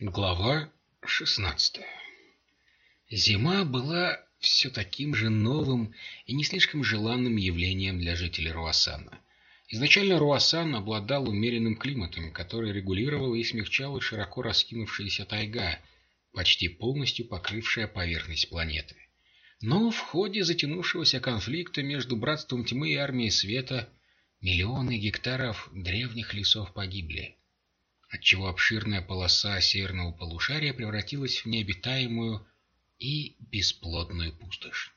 Глава 16 Зима была все таким же новым и не слишком желанным явлением для жителей Руассана. Изначально Руассан обладал умеренным климатом, который регулировал и смягчал широко раскинувшаяся тайга, почти полностью покрывшая поверхность планеты. Но в ходе затянувшегося конфликта между Братством Тьмы и Армией Света миллионы гектаров древних лесов погибли отчего обширная полоса северного полушария превратилась в необитаемую и бесплодную пустошь.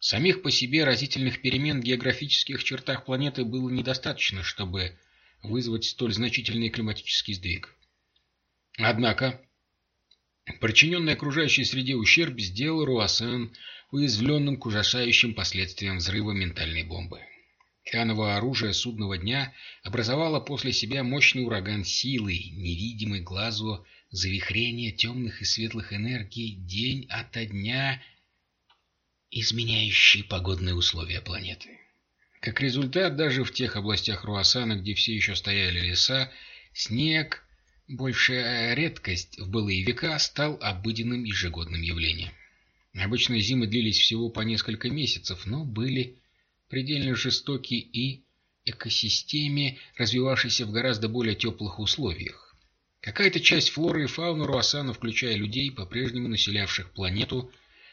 Самих по себе разительных перемен в географических чертах планеты было недостаточно, чтобы вызвать столь значительный климатический сдвиг. Однако, причиненный окружающей среде ущерб сделал Руасан уязвленным к ужасающим последствиям взрыва ментальной бомбы. Хановое оружие судного дня образовало после себя мощный ураган силы, невидимый глазу завихрение темных и светлых энергий день ото дня, изменяющий погодные условия планеты. Как результат, даже в тех областях Руасана, где все еще стояли леса, снег, большая редкость в былые века, стал обыденным ежегодным явлением. Обычно зимы длились всего по несколько месяцев, но были предельно жестокий и экосистеме, развивавшейся в гораздо более теплых условиях. Какая-то часть флоры и фауны Руассана, включая людей, по-прежнему населявших планету,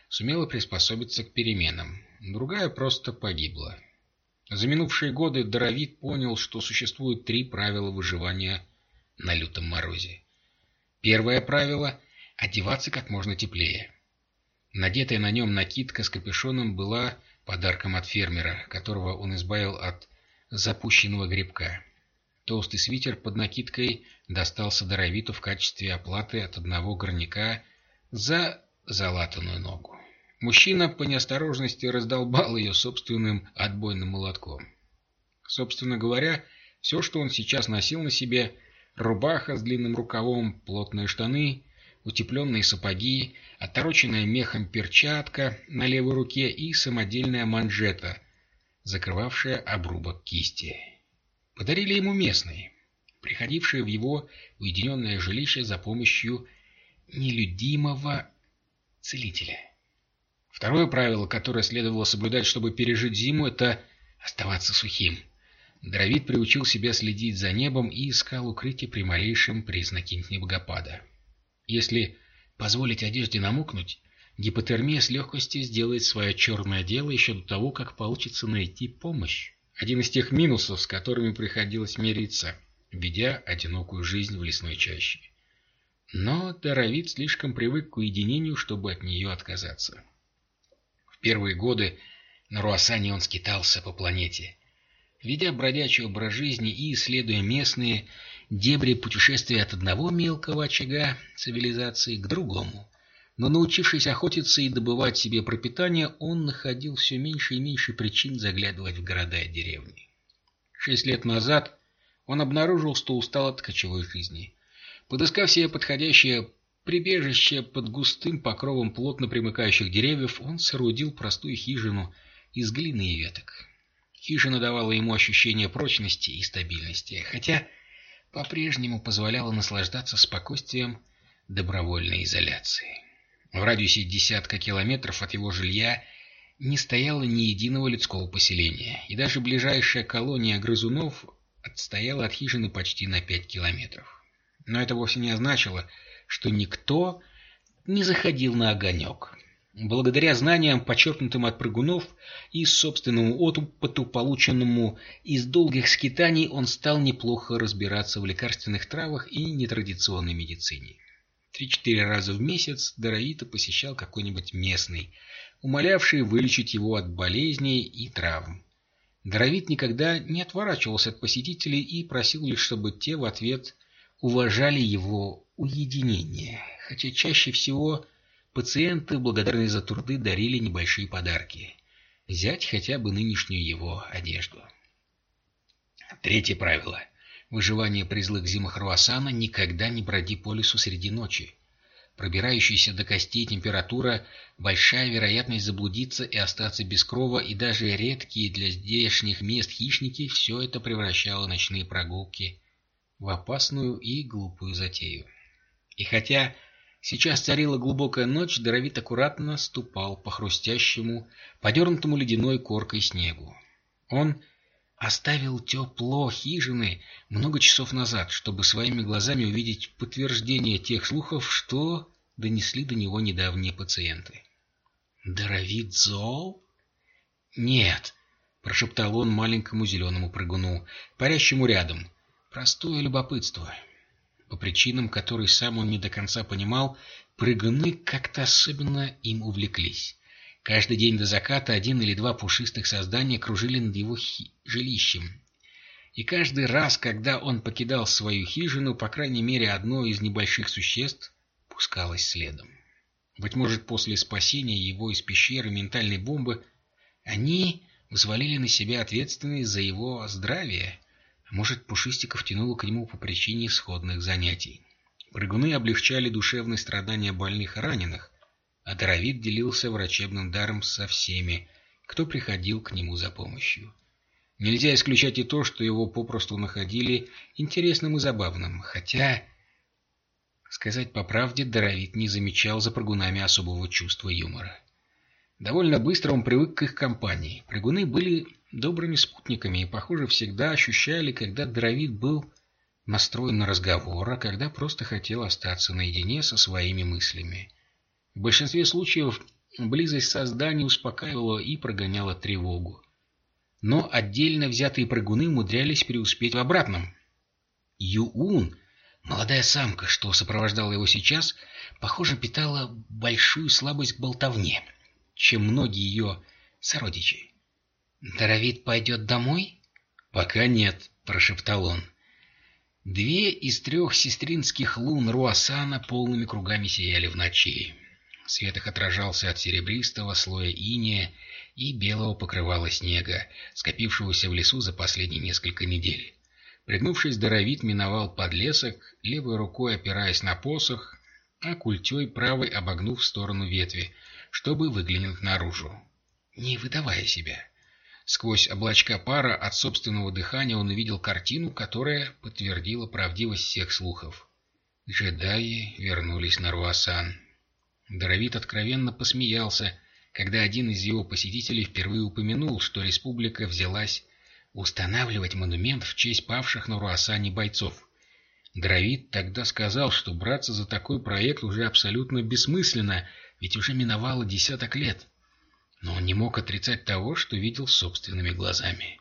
сумела приспособиться к переменам, другая просто погибла. За минувшие годы Доровит понял, что существует три правила выживания на лютом морозе. Первое правило – одеваться как можно теплее. Надетая на нем накидка с капюшоном была подарком от фермера, которого он избавил от запущенного грибка. Толстый свитер под накидкой достался Доровиту в качестве оплаты от одного горняка за залатанную ногу. Мужчина по неосторожности раздолбал ее собственным отбойным молотком. Собственно говоря, все, что он сейчас носил на себе, рубаха с длинным рукавом, плотные штаны, утепленные сапоги, отороченная мехом перчатка на левой руке и самодельная манжета, закрывавшая обрубок кисти. Подарили ему местные, приходившие в его уединенное жилище за помощью нелюдимого целителя. Второе правило, которое следовало соблюдать, чтобы пережить зиму, это оставаться сухим. Дровид приучил себя следить за небом и искал укрытие при малейшем признаке снегопада. Если позволить одежде намокнуть, гипотермия с легкостью сделает свое черное дело еще до того, как получится найти помощь. Один из тех минусов, с которыми приходилось мириться, ведя одинокую жизнь в лесной чаще. Но Таровид слишком привык к уединению, чтобы от нее отказаться. В первые годы на Руасане он скитался по планете, ведя бродячий образ жизни и исследуя местные дебри путешествия от одного мелкого очага цивилизации к другому. Но научившись охотиться и добывать себе пропитание, он находил все меньше и меньше причин заглядывать в города и деревни. Шесть лет назад он обнаружил, что устал от кочевой жизни. Подыскав себе подходящее прибежище под густым покровом плотно примыкающих деревьев, он соорудил простую хижину из глины и веток. Хижина давала ему ощущение прочности и стабильности, хотя по-прежнему позволяла наслаждаться спокойствием добровольной изоляции. В радиусе десятка километров от его жилья не стояло ни единого людского поселения, и даже ближайшая колония грызунов отстояла от хижины почти на пять километров. Но это вовсе не означало, что никто не заходил на огонек. Благодаря знаниям, подчеркнутым от прыгунов, и собственному опыту, полученному из долгих скитаний, он стал неплохо разбираться в лекарственных травах и нетрадиционной медицине. Три-четыре раза в месяц Доровито посещал какой-нибудь местный, умолявший вылечить его от болезней и травм. Доровит никогда не отворачивался от посетителей и просил лишь, чтобы те в ответ уважали его уединение, хотя чаще всего Пациенты, благодарные за труды, дарили небольшие подарки. Взять хотя бы нынешнюю его одежду. Третье правило. Выживание при злых зимах Руасана никогда не броди по лесу среди ночи. Пробирающаяся до костей температура, большая вероятность заблудиться и остаться без крова, и даже редкие для здешних мест хищники – все это превращало ночные прогулки в опасную и глупую затею. И хотя сейчас царила глубокая ночь, Доровит аккуратно ступал по хрустящему, подернутому ледяной коркой снегу. Он оставил тепло хижины много часов назад, чтобы своими глазами увидеть подтверждение тех слухов, что донесли до него недавние пациенты. «Доровит зол?» «Нет», — прошептал он маленькому зеленому прыгуну, парящему рядом. «Простое любопытство». По причинам, которые сам он не до конца понимал, прыгуны как-то особенно им увлеклись. Каждый день до заката один или два пушистых создания кружили над его жилищем. И каждый раз, когда он покидал свою хижину, по крайней мере, одно из небольших существ пускалось следом. Быть может, после спасения его из пещеры ментальной бомбы, они взвалили на себя ответственность за его здравие, может, Пушистиков тянуло к нему по причине сходных занятий. Прыгуны облегчали душевные страдания больных и раненых, а Доровит делился врачебным даром со всеми, кто приходил к нему за помощью. Нельзя исключать и то, что его попросту находили интересным и забавным, хотя, сказать по правде, Доровит не замечал за прыгунами особого чувства юмора. Довольно быстро он привык к их компании. Прыгуны были добрыми спутниками и, похоже, всегда ощущали, когда Доровит был настроен на разговор, а когда просто хотел остаться наедине со своими мыслями. В большинстве случаев близость создания успокаивала и прогоняла тревогу. Но отдельно взятые прыгуны умудрялись преуспеть в обратном. Юун, молодая самка, что сопровождала его сейчас, похоже, питала большую слабость к болтовне, чем многие ее сородичи. «Даровит пойдет домой?» «Пока нет», — прошептал он. Две из трех сестринских лун Руасана полными кругами сияли в ночи. Свет их отражался от серебристого слоя иния и белого покрывала снега, скопившегося в лесу за последние несколько недель. Пригнувшись, Доровит миновал подлесок, левой рукой опираясь на посох, а культей правой обогнув в сторону ветви, чтобы выглянуть наружу, не выдавая себя. Сквозь облачка пара от собственного дыхания он увидел картину, которая подтвердила правдивость всех слухов. Джедаи вернулись на Руасан. Доровит откровенно посмеялся, когда один из его посетителей впервые упомянул, что республика взялась устанавливать монумент в честь павших на Руасане бойцов. Доровит тогда сказал, что браться за такой проект уже абсолютно бессмысленно, ведь уже миновало десяток лет. Но он не мог отрицать того, что видел собственными глазами.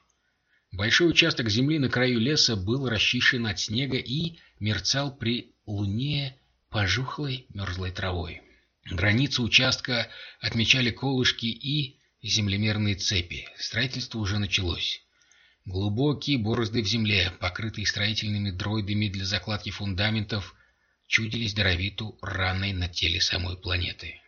Большой участок земли на краю леса был расчищен от снега и мерцал при луне пожухлой мерзлой травой. Границу участка отмечали колышки и землемерные цепи. Строительство уже началось. Глубокие борозды в земле, покрытые строительными дроидами для закладки фундаментов, чудились Доровиту раной на теле самой планеты.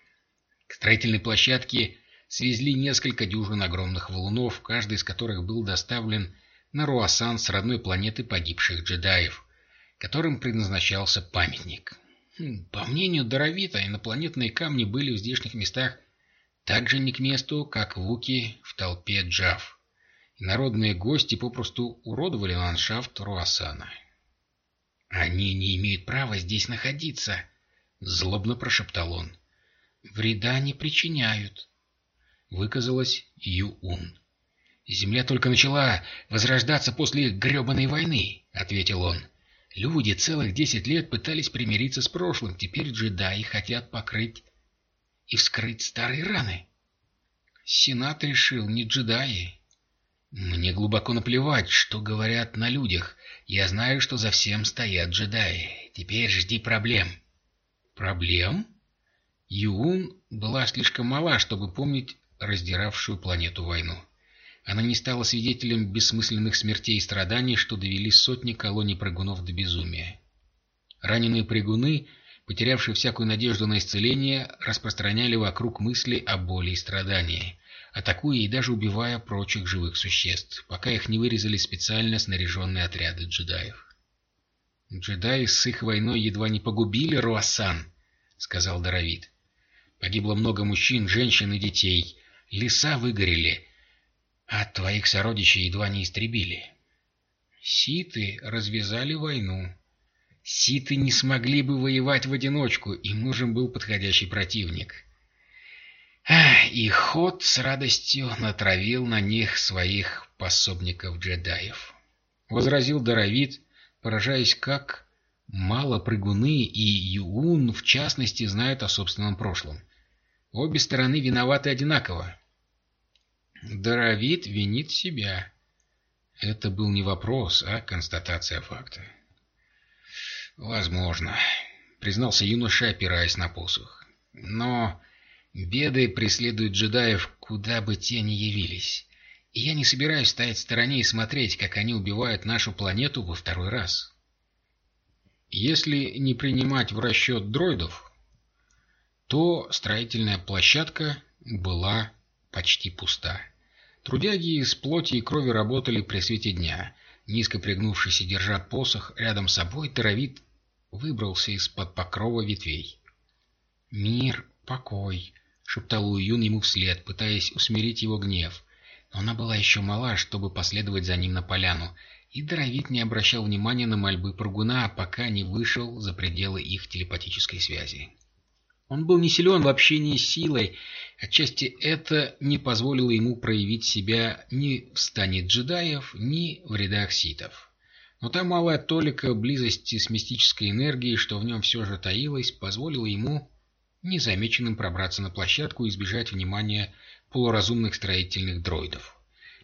К строительной площадке свезли несколько дюжин огромных валунов, каждый из которых был доставлен на Руасан с родной планеты погибших джедаев, которым предназначался памятник. Хм, по мнению Доровита, инопланетные камни были в здешних местах так же не к месту, как вуки в толпе джав. И народные гости попросту уродовали ландшафт Руасана. «Они не имеют права здесь находиться», — злобно прошептал он. «Вреда не причиняют», — выказалась Юун. «Земля только начала возрождаться после гребаной войны», — ответил он. Люди целых десять лет пытались примириться с прошлым, теперь джедаи хотят покрыть и вскрыть старые раны. Сенат решил, не джедаи. Мне глубоко наплевать, что говорят на людях. Я знаю, что за всем стоят джедаи. Теперь жди проблем. Проблем? Юун была слишком мала, чтобы помнить раздиравшую планету войну. Она не стала свидетелем бессмысленных смертей и страданий, что довели сотни колоний прыгунов до безумия. Раненые прыгуны, потерявшие всякую надежду на исцеление, распространяли вокруг мысли о боли и страдании, атакуя и даже убивая прочих живых существ, пока их не вырезали специально снаряженные отряды джедаев. «Джедаи с их войной едва не погубили Руасан», — сказал Доровит. «Погибло много мужчин, женщин и детей. Леса выгорели, а твоих сородичей едва не истребили. Ситы развязали войну. Ситы не смогли бы воевать в одиночку, им нужен был подходящий противник. И Ход с радостью натравил на них своих пособников-джедаев. Возразил Доровит, поражаясь, как мало прыгуны и Юун, в частности, знают о собственном прошлом. Обе стороны виноваты одинаково. Доровит винит себя. Это был не вопрос, а констатация факта. «Возможно», — признался юноша, опираясь на посох. «Но беды преследуют джедаев, куда бы те ни явились. И я не собираюсь стоять в стороне и смотреть, как они убивают нашу планету во второй раз». Если не принимать в расчет дроидов, то строительная площадка была почти пуста. Трудяги из плоти и крови работали при свете дня. Низко пригнувшись и держа посох рядом с собой, Таровит выбрался из-под покрова ветвей. «Мир, покой!» — шептал Уюн ему вслед, пытаясь усмирить его гнев. Но она была еще мала, чтобы последовать за ним на поляну, и Доровит не обращал внимания на мольбы Прыгуна, пока не вышел за пределы их телепатической связи. Он был не силен в общении с силой, отчасти это не позволило ему проявить себя ни в стане джедаев, ни в рядах ситов. Но та малая толика близости с мистической энергией, что в нем все же таилось, позволила ему незамеченным пробраться на площадку и избежать внимания полуразумных строительных дроидов.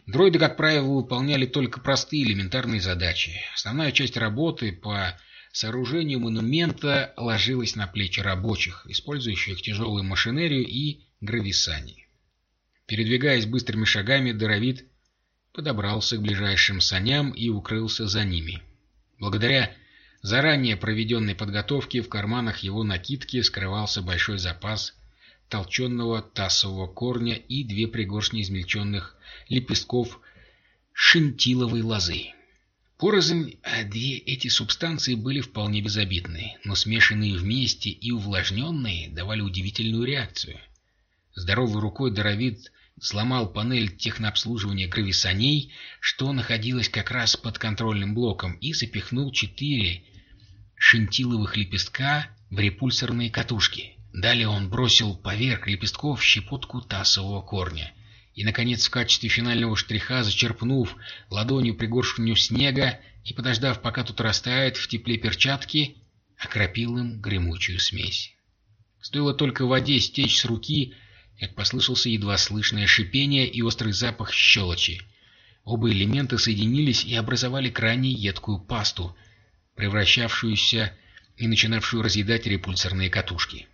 Дроиды, как правило, выполняли только простые элементарные задачи. Основная часть работы по сооружению монумента ложилась на плечи рабочих, использующих тяжелую машинерию и грависани. Передвигаясь быстрыми шагами, Доровит подобрался к ближайшим саням и укрылся за ними. Благодаря заранее проведенной подготовке в карманах его накидки скрывался большой запас толченого тасового корня и две пригоршни измельченных лепестков шинтиловой лозы. Порознь а две эти субстанции были вполне безобидны, но смешанные вместе и увлажненные давали удивительную реакцию. Здоровой рукой Доровид сломал панель технообслуживания грависаней, что находилась как раз под контрольным блоком, и запихнул четыре шинтиловых лепестка в репульсорные катушки. Далее он бросил поверх лепестков щепотку тасового корня. И, наконец, в качестве финального штриха, зачерпнув ладонью пригоршню снега и подождав, пока тут растает в тепле перчатки, окропил им гремучую смесь. Стоило только воде стечь с руки, как послышался едва слышное шипение и острый запах щелочи. Оба элемента соединились и образовали крайне едкую пасту, превращавшуюся и начинавшую разъедать репульсорные катушки.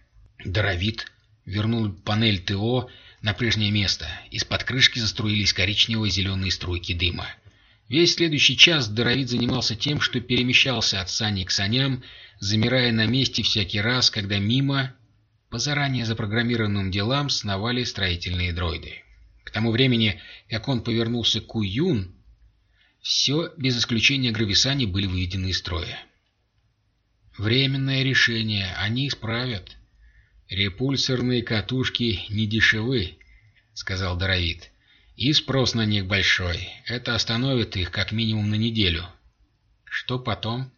Доровит вернул панель ТО на прежнее место. Из-под крышки заструились коричневые зеленые струйки дыма. Весь следующий час Доровит занимался тем, что перемещался от сани к саням, замирая на месте всякий раз, когда мимо, по заранее запрограммированным делам, сновали строительные дроиды. К тому времени, как он повернулся к Уюн, все, без исключения грависани, были выведены из строя. Временное решение, они исправят. «Репульсорные катушки не дешевы», — сказал Доровит. «И спрос на них большой. Это остановит их как минимум на неделю». «Что потом?»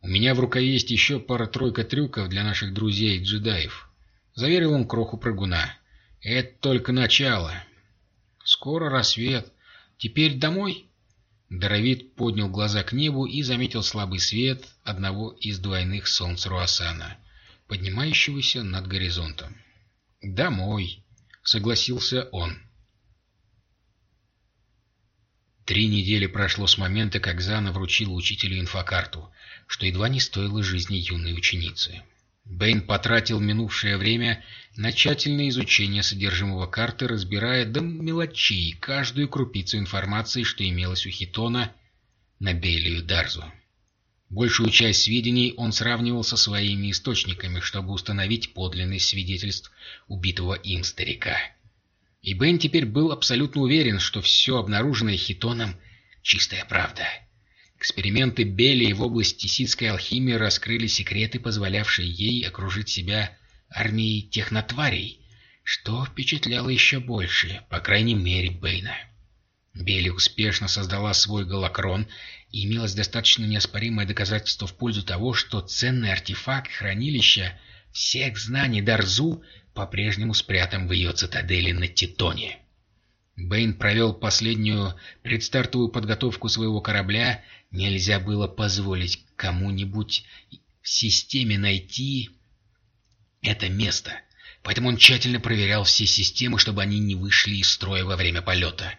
«У меня в рукаве есть еще пара-тройка трюков для наших друзей-джедаев», — заверил он кроху прыгуна. «Это только начало. Скоро рассвет. Теперь домой?» Доровит поднял глаза к небу и заметил слабый свет одного из двойных солнц Руасана поднимающегося над горизонтом. «Домой», — согласился он. Три недели прошло с момента, как Зана вручила учителю инфокарту, что едва не стоило жизни юной ученицы. Бэйн потратил минувшее время на тщательное изучение содержимого карты, разбирая до мелочей каждую крупицу информации, что имелось у Хитона на Белию Дарзу. Большую часть сведений он сравнивал со своими источниками, чтобы установить подлинность свидетельств убитого им старика. И Бен теперь был абсолютно уверен, что все обнаруженное Хитоном — чистая правда. Эксперименты Белли в области ситской алхимии раскрыли секреты, позволявшие ей окружить себя армией технотварей, что впечатляло еще больше, по крайней мере, Бэйна. Белли успешно создала свой голокрон, и имелось достаточно неоспоримое доказательство в пользу того, что ценный артефакт хранилища всех знаний Дарзу по-прежнему спрятан в ее цитадели на Титоне. Бэйн провел последнюю предстартовую подготовку своего корабля. Нельзя было позволить кому-нибудь в системе найти это место, поэтому он тщательно проверял все системы, чтобы они не вышли из строя во время полета.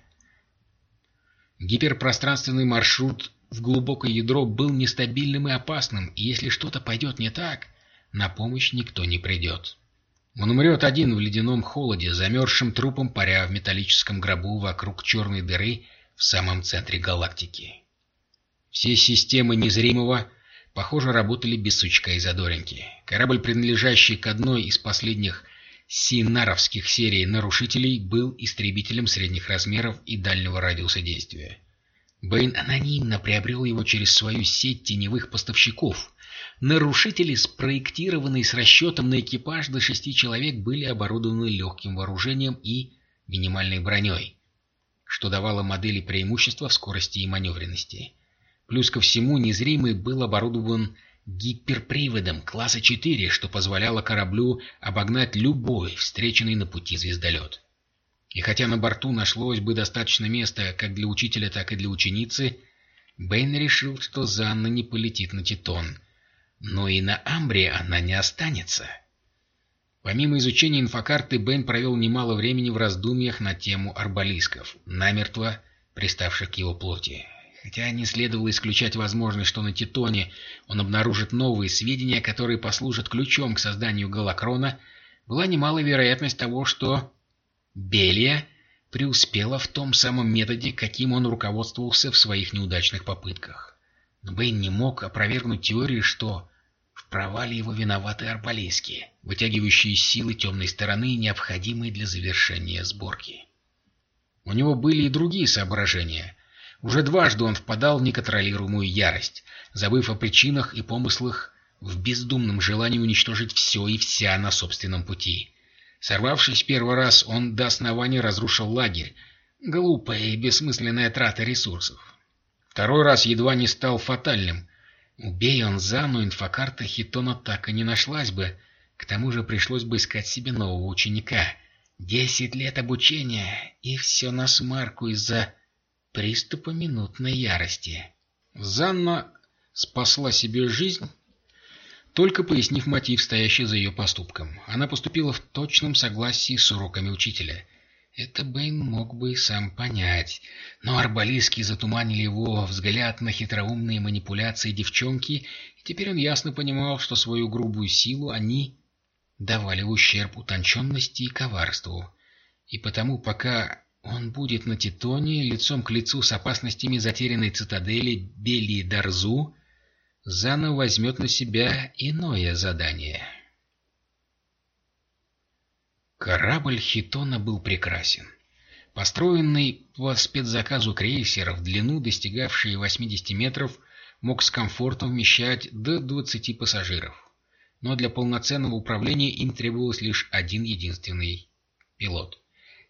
Гиперпространственный маршрут в глубокое ядро был нестабильным и опасным, и если что-то пойдет не так, на помощь никто не придет. Он умрет один в ледяном холоде, замерзшим трупом паря в металлическом гробу вокруг черной дыры в самом центре галактики. Все системы незримого, похоже, работали без сучка и задоринки. Корабль, принадлежащий к одной из последних синаровских серий нарушителей, был истребителем средних размеров и дальнего радиуса действия. Бэйн анонимно приобрел его через свою сеть теневых поставщиков. Нарушители, спроектированные с расчетом на экипаж до шести человек, были оборудованы легким вооружением и минимальной броней, что давало модели преимущества в скорости и маневренности. Плюс ко всему, незримый был оборудован гиперприводом класса 4, что позволяло кораблю обогнать любой встреченный на пути звездолет. И хотя на борту нашлось бы достаточно места как для учителя, так и для ученицы, Бэйн решил, что Занна не полетит на Титон. Но и на Амбре она не останется. Помимо изучения инфокарты, Бэйн провел немало времени в раздумьях на тему арбалисков, намертво приставших к его плоти. Хотя не следовало исключать возможность, что на Титоне он обнаружит новые сведения, которые послужат ключом к созданию Галакрона, была немалая вероятность того, что Белия преуспела в том самом методе, каким он руководствовался в своих неудачных попытках. Но Бэйн не мог опровергнуть теорию, что в провале его виноваты арбалейские, вытягивающие силы темной стороны, необходимые для завершения сборки. У него были и другие соображения. Уже дважды он впадал в неконтролируемую ярость, забыв о причинах и помыслах в бездумном желании уничтожить все и вся на собственном пути. Сорвавшись первый раз, он до основания разрушил лагерь. Глупая и бессмысленная трата ресурсов. Второй раз едва не стал фатальным. Убей он Зану, инфокарта Хитона так и не нашлась бы. К тому же пришлось бы искать себе нового ученика. Десять лет обучения, и все на смарку из-за приступа минутной ярости. Занна спасла себе жизнь только пояснив мотив, стоящий за ее поступком. Она поступила в точном согласии с уроками учителя. Это Бэйн мог бы и сам понять, но арбалистки затуманили его взгляд на хитроумные манипуляции девчонки, и теперь он ясно понимал, что свою грубую силу они давали ущерб утонченности и коварству. И потому, пока он будет на Титоне, лицом к лицу с опасностями затерянной цитадели Бели Дарзу, заново возьмет на себя иное задание. Корабль Хитона был прекрасен. Построенный по спецзаказу крейсер в длину, достигавший 80 метров, мог с комфортом вмещать до 20 пассажиров. Но для полноценного управления им требовалось лишь один единственный пилот.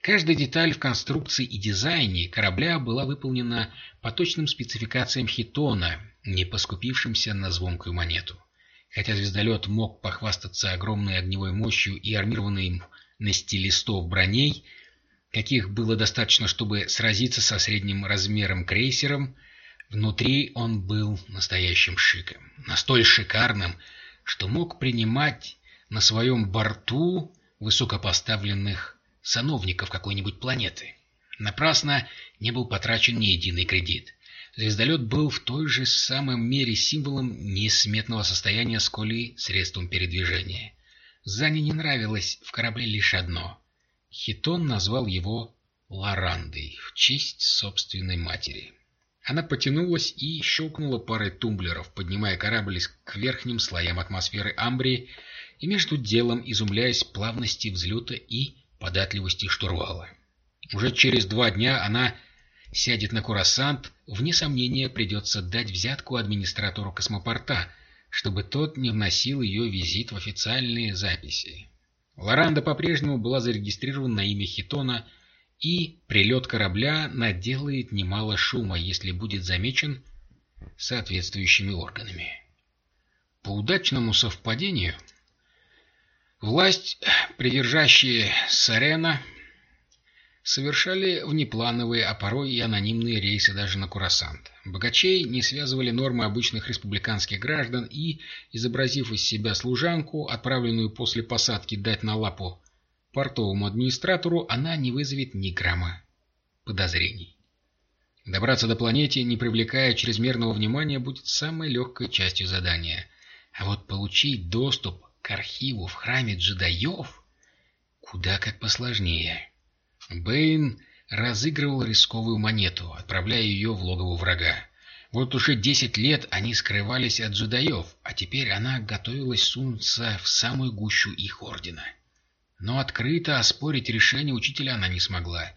Каждая деталь в конструкции и дизайне корабля была выполнена по точным спецификациям Хитона, не поскупившимся на звонкую монету. Хотя звездолет мог похвастаться огромной огневой мощью и армированным на стилистов броней, каких было достаточно, чтобы сразиться со средним размером крейсером, внутри он был настоящим шиком. Настолько шикарным, что мог принимать на своем борту высокопоставленных сановников какой-нибудь планеты. Напрасно не был потрачен ни единый кредит. Звездолет был в той же самом мере символом несметного состояния, сколь и средством передвижения. Зане не нравилось в корабле лишь одно. Хитон назвал его Лорандой в честь собственной матери. Она потянулась и щелкнула парой тумблеров, поднимая корабль к верхним слоям атмосферы Амбрии и между делом изумляясь плавности взлета и податливости штурвала. Уже через два дня она сядет на курасант, вне сомнения придется дать взятку администратору космопорта, чтобы тот не вносил ее визит в официальные записи. Лоранда по-прежнему была зарегистрирована на имя Хитона и прилет корабля наделает немало шума, если будет замечен соответствующими органами. По удачному совпадению, власть, придержащие Сарена, совершали внеплановые, а порой и анонимные рейсы даже на Курасант. Богачей не связывали нормы обычных республиканских граждан и, изобразив из себя служанку, отправленную после посадки дать на лапу портовому администратору, она не вызовет ни грамма подозрений. Добраться до планеты, не привлекая чрезмерного внимания, будет самой легкой частью задания. А вот получить доступ к архиву в храме джедаев куда как посложнее. Бэйн разыгрывал рисковую монету, отправляя ее в логово врага. Вот уже десять лет они скрывались от джедаев, а теперь она готовилась сунуться в самую гущу их ордена. Но открыто оспорить решение учителя она не смогла,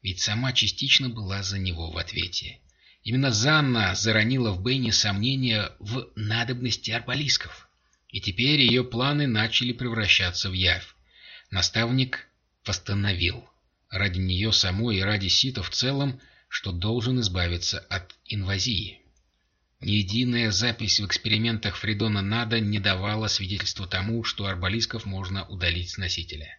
ведь сама частично была за него в ответе. Именно Занна заронила в Бэйне сомнения в надобности арбалисков, и теперь ее планы начали превращаться в явь. Наставник восстановил ради нее самой и ради Сита в целом, что должен избавиться от инвазии. Ни единая запись в экспериментах Фридона Нада не давала свидетельства тому, что арбалисков можно удалить с носителя.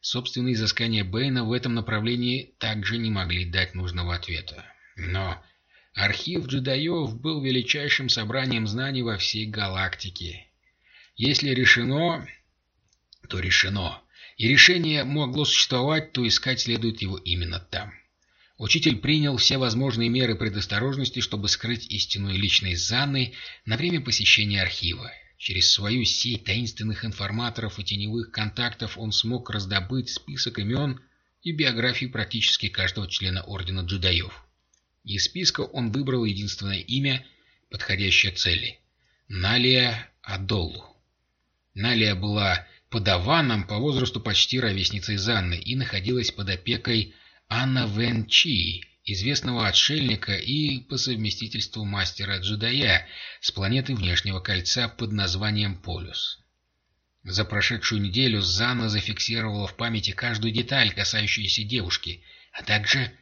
Собственные изыскания Бэйна в этом направлении также не могли дать нужного ответа. Но архив джедаев был величайшим собранием знаний во всей галактике. Если решено, то решено и решение могло существовать, то искать следует его именно там. Учитель принял все возможные меры предосторожности, чтобы скрыть истинную личность Занны на время посещения архива. Через свою сеть таинственных информаторов и теневых контактов он смог раздобыть список имен и биографии практически каждого члена Ордена Джедаев. Из списка он выбрал единственное имя, подходящее цели – Налия Адоллу. Налия была подаваном по возрасту почти ровесницей Занны и находилась под опекой Анна Вен Чи, известного отшельника и по совместительству мастера-джедая с планеты Внешнего Кольца под названием Полюс. За прошедшую неделю Зана зафиксировала в памяти каждую деталь, касающуюся девушки, а также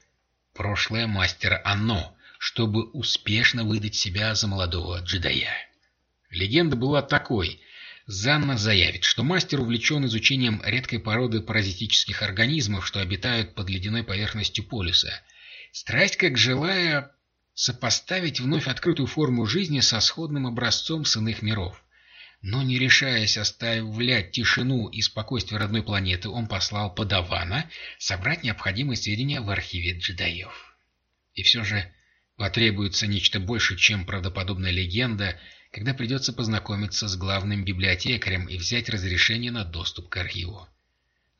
прошлое мастера Анно, чтобы успешно выдать себя за молодого джедая. Легенда была такой — Занна заявит, что мастер увлечен изучением редкой породы паразитических организмов, что обитают под ледяной поверхностью полюса. Страсть как желая сопоставить вновь открытую форму жизни со сходным образцом с иных миров. Но не решаясь оставлять тишину и спокойствие родной планеты, он послал Подавана собрать необходимые сведения в архиве джедаев. И все же потребуется нечто больше, чем правдоподобная легенда когда придется познакомиться с главным библиотекарем и взять разрешение на доступ к архиву.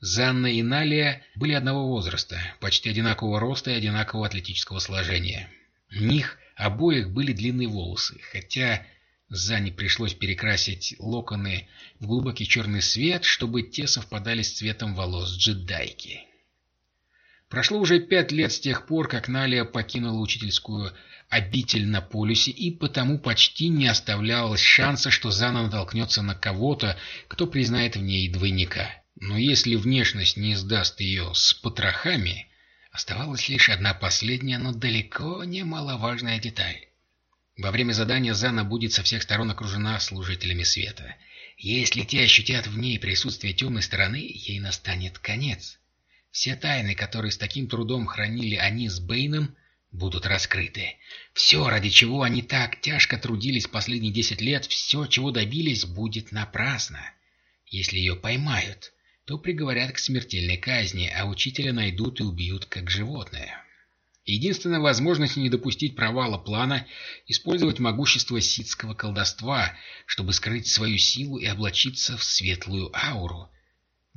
Занна и Налия были одного возраста, почти одинакового роста и одинакового атлетического сложения. У них обоих были длинные волосы, хотя Занне пришлось перекрасить локоны в глубокий черный свет, чтобы те совпадали с цветом волос джедайки. Прошло уже пять лет с тех пор, как Налия покинула учительскую обитель на полюсе, и потому почти не оставлялось шанса, что Зана натолкнется на кого-то, кто признает в ней двойника. Но если внешность не сдаст ее с потрохами, оставалась лишь одна последняя, но далеко не маловажная деталь. Во время задания Зана будет со всех сторон окружена служителями света. Если те ощутят в ней присутствие темной стороны, ей настанет конец. Все тайны, которые с таким трудом хранили они с Бэйном, будут раскрыты. Все, ради чего они так тяжко трудились последние десять лет, все, чего добились, будет напрасно. Если ее поймают, то приговорят к смертельной казни, а учителя найдут и убьют как животное. Единственная возможность не допустить провала плана — использовать могущество ситского колдовства, чтобы скрыть свою силу и облачиться в светлую ауру.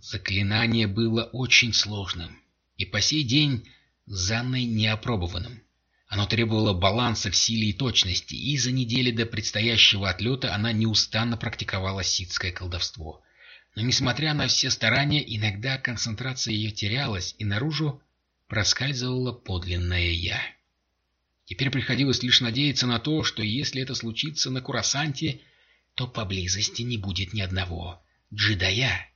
Заклинание было очень сложным и по сей день Занной неопробованным. Оно требовало баланса в силе и точности, и за недели до предстоящего отлета она неустанно практиковала ситское колдовство. Но, несмотря на все старания, иногда концентрация ее терялась, и наружу проскальзывала подлинное «я». Теперь приходилось лишь надеяться на то, что если это случится на Курасанте, то поблизости не будет ни одного джедая.